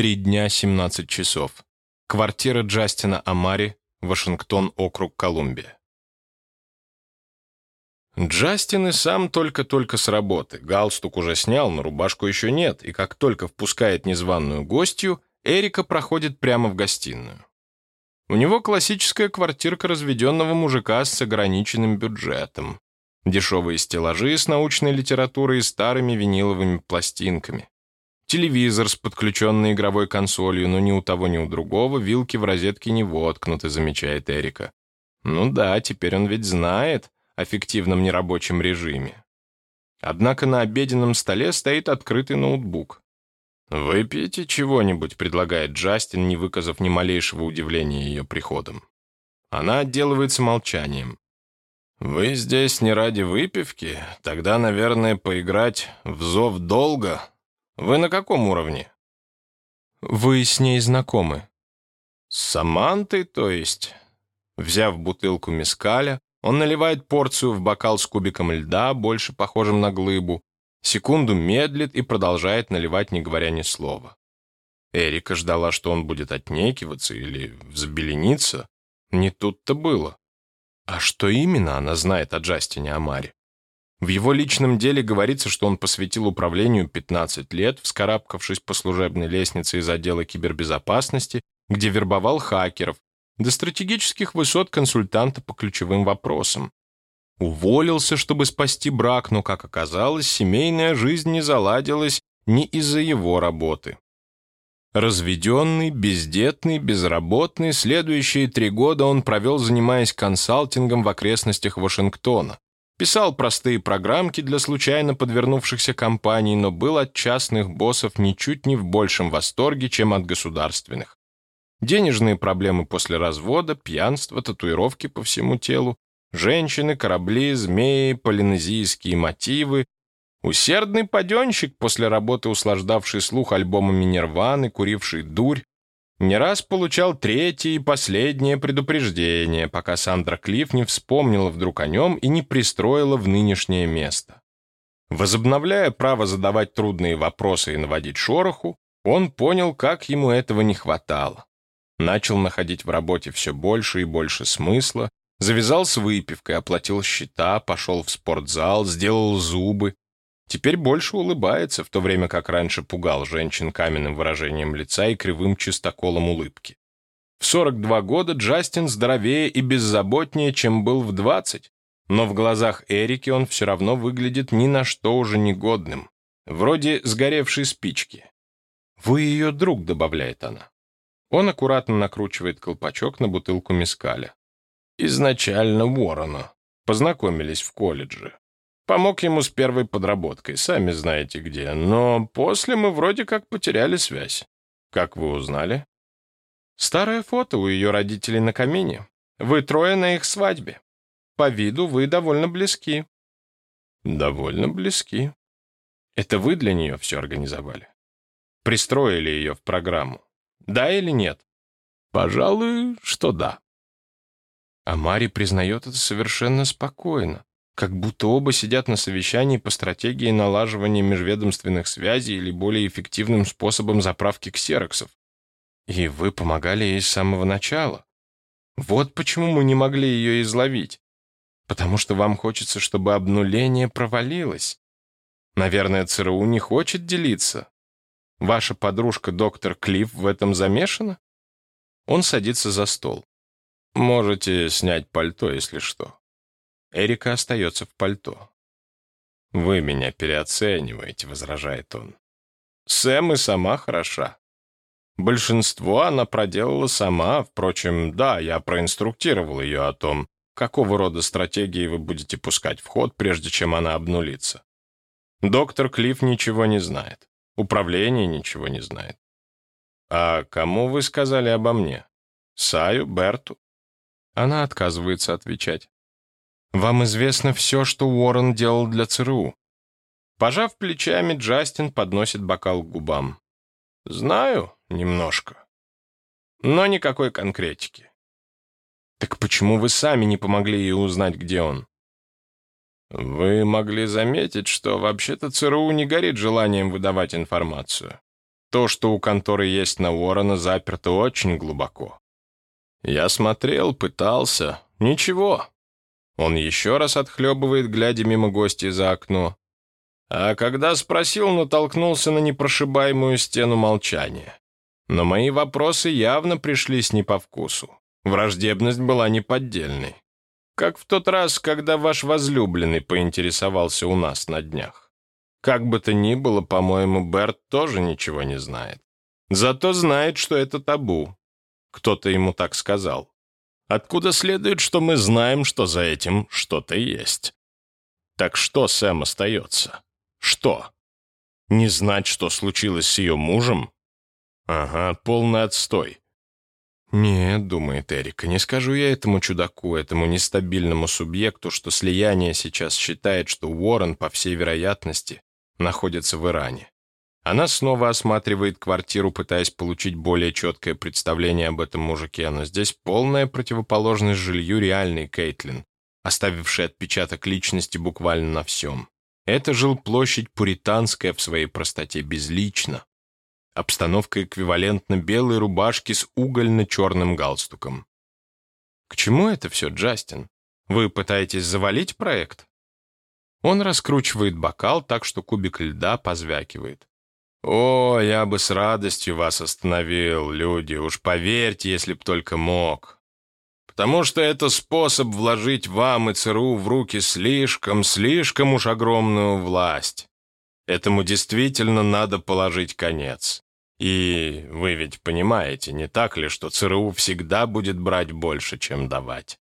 Три дня, 17 часов. Квартира Джастина Амари, Вашингтон, округ Колумбия. Джастин и сам только-только с работы. Галстук уже снял, но рубашку еще нет, и как только впускает незваную гостью, Эрика проходит прямо в гостиную. У него классическая квартирка разведенного мужика с ограниченным бюджетом. Дешевые стеллажи с научной литературой и старыми виниловыми пластинками. Телевизор с подключенной игровой консолью, но ни у того, ни у другого вилки в розетке не воткнуты, замечает Эрика. Ну да, теперь он ведь знает о фиктивном нерабочем режиме. Однако на обеденном столе стоит открытый ноутбук. «Выпейте чего-нибудь», — предлагает Джастин, не выказав ни малейшего удивления ее приходом. Она отделывается молчанием. «Вы здесь не ради выпивки? Тогда, наверное, поиграть в зов долго?» Вы на каком уровне? Вы с ней знакомы. С Самантой, то есть? Взяв бутылку мескаля, он наливает порцию в бокал с кубиком льда, больше похожим на глыбу, секунду медлит и продолжает наливать, не говоря ни слова. Эрика ждала, что он будет отнекиваться или взбелениться. Не тут-то было. А что именно она знает о Джастине Амаре? В его личном деле говорится, что он посвятил управлению 15 лет, вскарабкавшись по служебной лестнице из отдела кибербезопасности, где вербовал хакеров, до стратегических высот консультанта по ключевым вопросам. Уволился, чтобы спасти брак, но, как оказалось, семейная жизнь не заладилась не из-за его работы. Разведенный, бездетный, безработный, следующие три года он провел, занимаясь консалтингом в окрестностях Вашингтона. Писал простые программки для случайно подвернувшихся компаний, но был от частных боссов ничуть не в большем восторге, чем от государственных. Денежные проблемы после развода, пьянство, татуировки по всему телу, женщины, корабли, змеи, полинезийские мотивы, усердный паденщик после работы, услаждавший слух альбомами Нирваны, куривший дурь, не раз получал третье и последнее предупреждение, пока Сандра Клифф не вспомнила вдруг о нем и не пристроила в нынешнее место. Возобновляя право задавать трудные вопросы и наводить шороху, он понял, как ему этого не хватало. Начал находить в работе все больше и больше смысла, завязал с выпивкой, оплатил счета, пошел в спортзал, сделал зубы, Теперь больше улыбается, в то время как раньше пугал женщин каменным выражением лица и кривым чистоколом улыбки. В 42 года Джастин здоровее и беззаботнее, чем был в 20, но в глазах Эрики он все равно выглядит ни на что уже негодным, вроде сгоревшей спички. «Вы ее друг», — добавляет она. Он аккуратно накручивает колпачок на бутылку мискаля. «Изначально Уоррена. Познакомились в колледже. Помог ему с первой подработкой, сами знаете где. Но после мы вроде как потеряли связь. Как вы узнали? Старое фото у ее родителей на камине. Вы трое на их свадьбе. По виду вы довольно близки. Довольно близки. Это вы для нее все организовали? Пристроили ее в программу? Да или нет? Пожалуй, что да. А Мари признает это совершенно спокойно как будто оба сидят на совещании по стратегии налаживания межведомственных связей или более эффективным способом заправки ксероксов. И вы помогали ей с самого начала. Вот почему мы не могли ее изловить. Потому что вам хочется, чтобы обнуление провалилось. Наверное, ЦРУ не хочет делиться. Ваша подружка доктор Клифф в этом замешана? Он садится за стол. Можете снять пальто, если что. Эрика остается в пальто. «Вы меня переоцениваете», — возражает он. «Сэм и сама хороша. Большинство она проделала сама. Впрочем, да, я проинструктировал ее о том, какого рода стратегии вы будете пускать в ход, прежде чем она обнулится. Доктор Клифф ничего не знает. Управление ничего не знает. А кому вы сказали обо мне? Саю, Берту? Она отказывается отвечать. Вам известно все, что Уоррен делал для ЦРУ. Пожав плечами, Джастин подносит бокал к губам. Знаю немножко. Но никакой конкретики. Так почему вы сами не помогли ей узнать, где он? Вы могли заметить, что вообще-то ЦРУ не горит желанием выдавать информацию. То, что у конторы есть на Уоррена, заперто очень глубоко. Я смотрел, пытался. Ничего. Он еще раз отхлебывает, глядя мимо гостей за окно. А когда спросил, натолкнулся на непрошибаемую стену молчания. Но мои вопросы явно пришлись не по вкусу. Враждебность была неподдельной. Как в тот раз, когда ваш возлюбленный поинтересовался у нас на днях. Как бы то ни было, по-моему, Берт тоже ничего не знает. Зато знает, что это табу. Кто-то ему так сказал. Откуда следует, что мы знаем, что за этим что-то есть. Так что, Сэм, остается? Что? Не знать, что случилось с ее мужем? Ага, полный отстой. «Нет», — думает Эрика, — «не скажу я этому чудаку, этому нестабильному субъекту, что слияние сейчас считает, что Уоррен, по всей вероятности, находится в Иране. Она снова осматривает квартиру, пытаясь получить более четкое представление об этом мужике, но здесь полная противоположность жилью реальной Кейтлин, оставившей отпечаток личности буквально на всем. Это жилплощадь пуританская в своей простоте безлично. Обстановка эквивалентна белой рубашке с угольно-черным галстуком. К чему это все, Джастин? Вы пытаетесь завалить проект? Он раскручивает бокал так, что кубик льда позвякивает. «О, я бы с радостью вас остановил, люди, уж поверьте, если б только мог потому что это способ вложить вам и ЦРУ в руки слишком, слишком уж огромную власть. Этому действительно надо положить конец. И вы ведь понимаете, не так ли, что ЦРУ всегда будет брать больше, чем давать?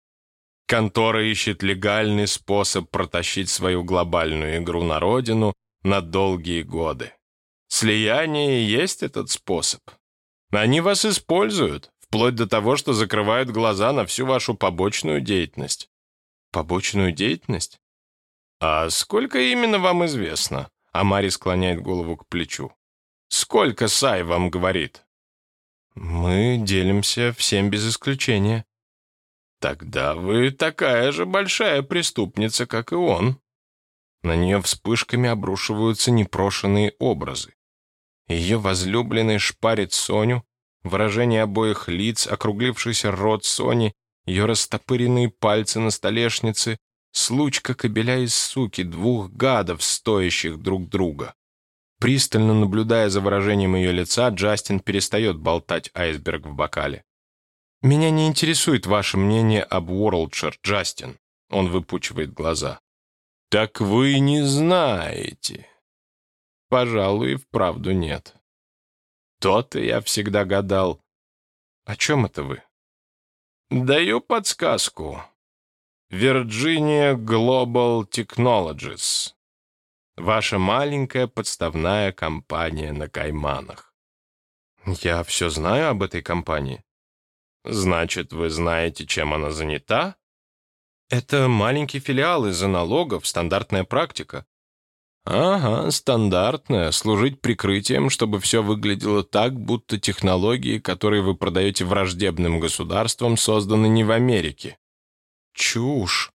Контора ищет легальный способ протащить свою глобальную игру на родину на долгие годы. Слияние есть этот способ. Они вас используют, вплоть до того, что закрывают глаза на всю вашу побочную деятельность. Побочную деятельность? А сколько именно вам известно? Амари склоняет голову к плечу. Сколько Сай вам говорит? Мы делимся всем без исключения. Тогда вы такая же большая преступница, как и он. На нее вспышками обрушиваются непрошенные образы. Ее возлюбленный шпарит Соню, Выражение обоих лиц, округлившийся рот Сони, ее растопыренные пальцы на столешнице, случка кобеля из суки, двух гадов, стоящих друг друга. Пристально наблюдая за выражением ее лица, Джастин перестает болтать айсберг в бокале. «Меня не интересует ваше мнение об Уорлдшир, Джастин», — он выпучивает глаза. «Так вы не знаете». «Пожалуй, вправду нет». То-то я всегда гадал. О чем это вы? Даю подсказку. Virginia Global Technologies. Ваша маленькая подставная компания на Кайманах. Я все знаю об этой компании. Значит, вы знаете, чем она занята? Это маленький филиал из-за налогов, стандартная практика. Ага, стандартная, служить прикрытием, чтобы все выглядело так, будто технологии, которые вы продаете враждебным государствам, созданы не в Америке. Чушь,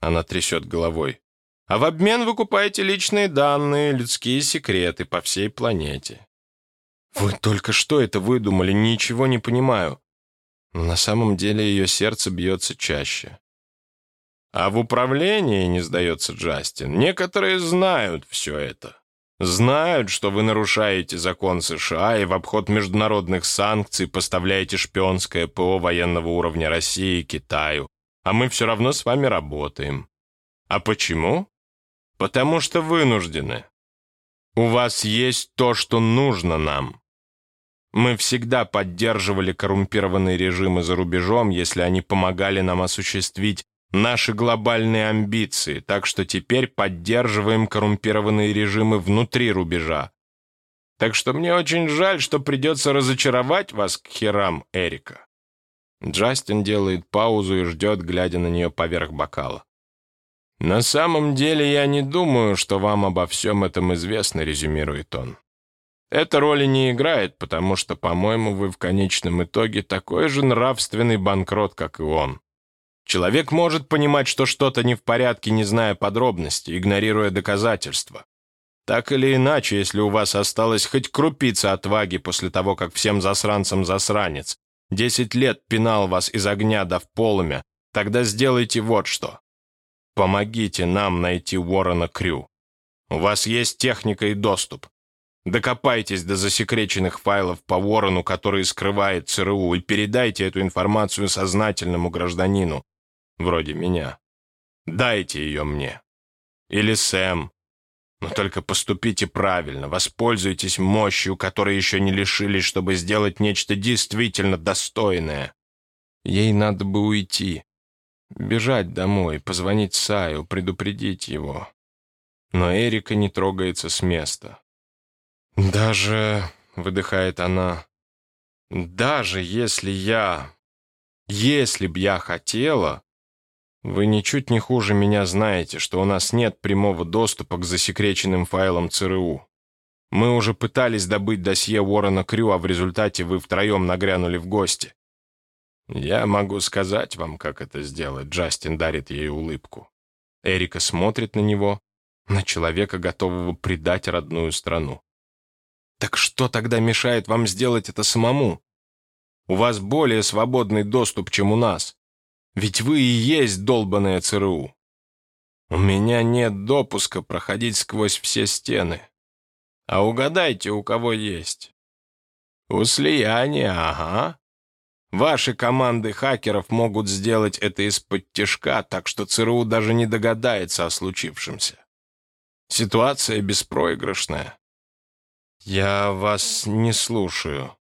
она трясет головой. А в обмен вы купаете личные данные, людские секреты по всей планете. Вы только что это выдумали, ничего не понимаю. Но на самом деле ее сердце бьется чаще. А в управлении, не сдается Джастин, некоторые знают все это. Знают, что вы нарушаете закон США и в обход международных санкций поставляете шпионское ПО военного уровня России и Китаю, а мы все равно с вами работаем. А почему? Потому что вынуждены. У вас есть то, что нужно нам. Мы всегда поддерживали коррумпированные режимы за рубежом, если они помогали нам осуществить наши глобальные амбиции, так что теперь поддерживаем коррумпированные режимы внутри рубежа. Так что мне очень жаль, что придется разочаровать вас к херам, Эрика». Джастин делает паузу и ждет, глядя на нее поверх бокала. «На самом деле я не думаю, что вам обо всем этом известно», — резюмирует он. «Эта роли не играет, потому что, по-моему, вы в конечном итоге такой же нравственный банкрот, как и он. Человек может понимать, что что-то не в порядке, не зная подробностей, игнорируя доказательства. Так или иначе, если у вас осталась хоть крупица отваги после того, как всем засранцам засранец, десять лет пинал вас из огня до в полымя, тогда сделайте вот что. Помогите нам найти Уоррена Крю. У вас есть техника и доступ. Докопайтесь до засекреченных файлов по Уоррену, которые скрывает ЦРУ, и передайте эту информацию сознательному гражданину, вроде меня. Дайте ее мне. Или Сэм, но только поступите правильно, воспользуйтесь мощью, которой еще не лишились, чтобы сделать нечто действительно достойное. Ей надо бы уйти, бежать домой, позвонить Саю, предупредить его. Но Эрика не трогается с места. «Даже...» — выдыхает она. «Даже если я... Если б я хотела, вы ничуть не хуже меня знаете, что у нас нет прямого доступа к засекреченным файлам ЦРУ. Мы уже пытались добыть досье Уоррена Крю, а в результате вы втроем нагрянули в гости. Я могу сказать вам, как это сделать. Джастин дарит ей улыбку. Эрика смотрит на него, на человека, готового предать родную страну. Так что тогда мешает вам сделать это самому? У вас более свободный доступ, чем у нас. Ведь вы и есть долбаная ЦРУ. У меня нет допуска проходить сквозь все стены. А угадайте, у кого есть. У слияния, ага. Ваши команды хакеров могут сделать это из-под тяжка, так что ЦРУ даже не догадается о случившемся. Ситуация беспроигрышная. Я вас не слушаю.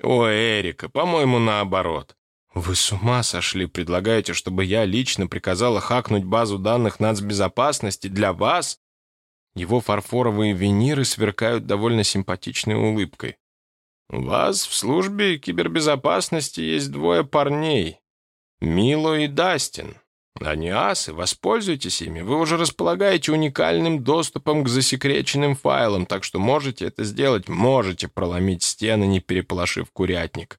О, Эрика, по-моему, наоборот. «Вы с ума сошли? Предлагаете, чтобы я лично приказала хакнуть базу данных нацбезопасности для вас?» Его фарфоровые виниры сверкают довольно симпатичной улыбкой. «У вас в службе кибербезопасности есть двое парней. Мило и Дастин. Они асы, воспользуйтесь ими. Вы уже располагаете уникальным доступом к засекреченным файлам, так что можете это сделать, можете проломить стены, не переполошив курятник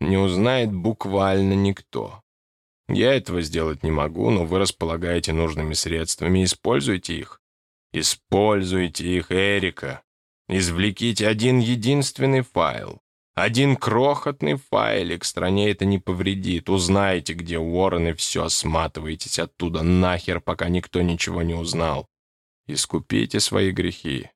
не узнает буквально никто. Я этого сделать не могу, но вы располагаете нужными средствами, используйте их. Используйте их, Эрика. Извлеките один единственный файл. Один крохотный файлик, стране это не повредит. Узнаете, где Уоррен, и все, сматываетесь оттуда нахер, пока никто ничего не узнал. Искупите свои грехи.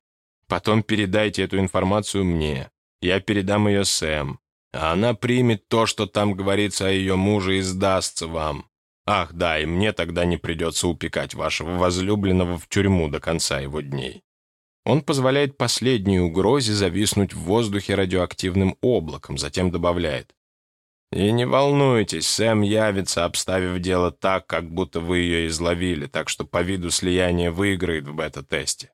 Потом передайте эту информацию мне. Я передам ее Сэм. А она примет то, что там говорится о ее муже, и сдастся вам. Ах, да, и мне тогда не придется упекать вашего возлюбленного в тюрьму до конца его дней. Он позволяет последней угрозе зависнуть в воздухе радиоактивным облаком, затем добавляет. «И не волнуйтесь, Сэм явится, обставив дело так, как будто вы ее изловили, так что по виду слияние выиграет в бета-тесте.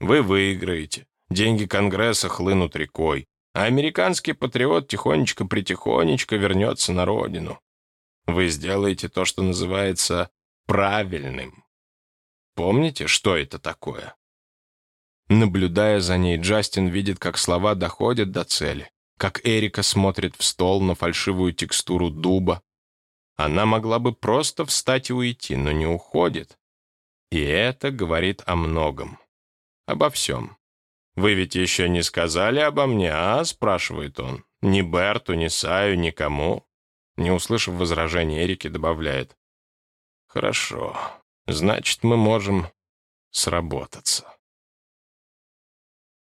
Вы выиграете. Деньги Конгресса хлынут рекой а американский патриот тихонечко-притихонечко вернется на родину. Вы сделаете то, что называется правильным. Помните, что это такое? Наблюдая за ней, Джастин видит, как слова доходят до цели, как Эрика смотрит в стол на фальшивую текстуру дуба. Она могла бы просто встать и уйти, но не уходит. И это говорит о многом. Обо всем. «Вы ведь еще не сказали обо мне, а?» — спрашивает он. «Ни Берту, ни Саю, никому». Не услышав возражения, Эрики добавляет. «Хорошо. Значит, мы можем сработаться».